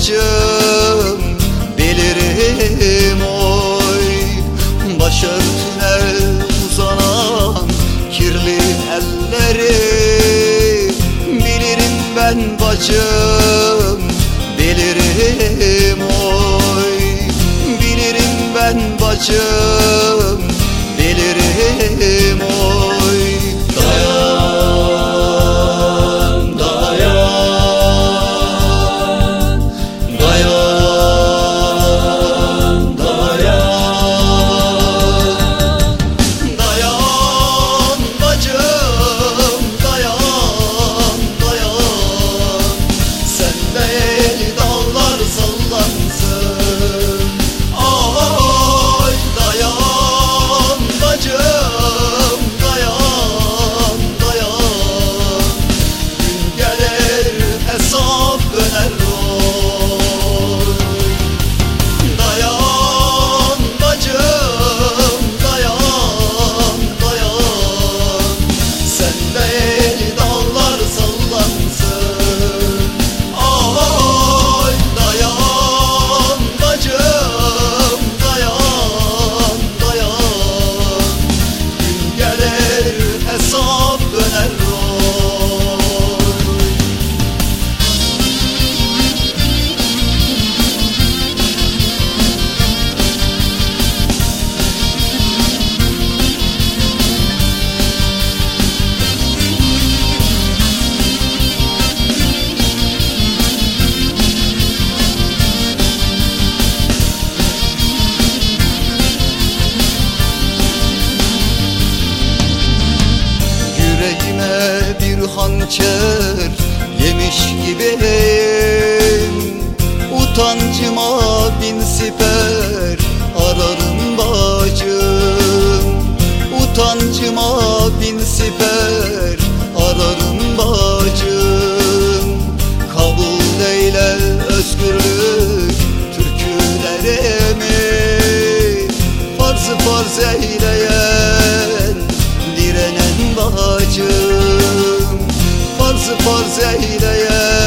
ben bacım Bilirim oy. Başörtüne uzanan kirli elleri. Bilirim ben bacım Bilirim oy. Bilirim ben bacım hançer yemiş gibiyim. Utancıma bin siper ararım bacım. Utancıma bin siper ararım bacım. Kabul eyle özgürlük türkülerimi. Farzı farz eyleyen direnen bacım sıfır zehireye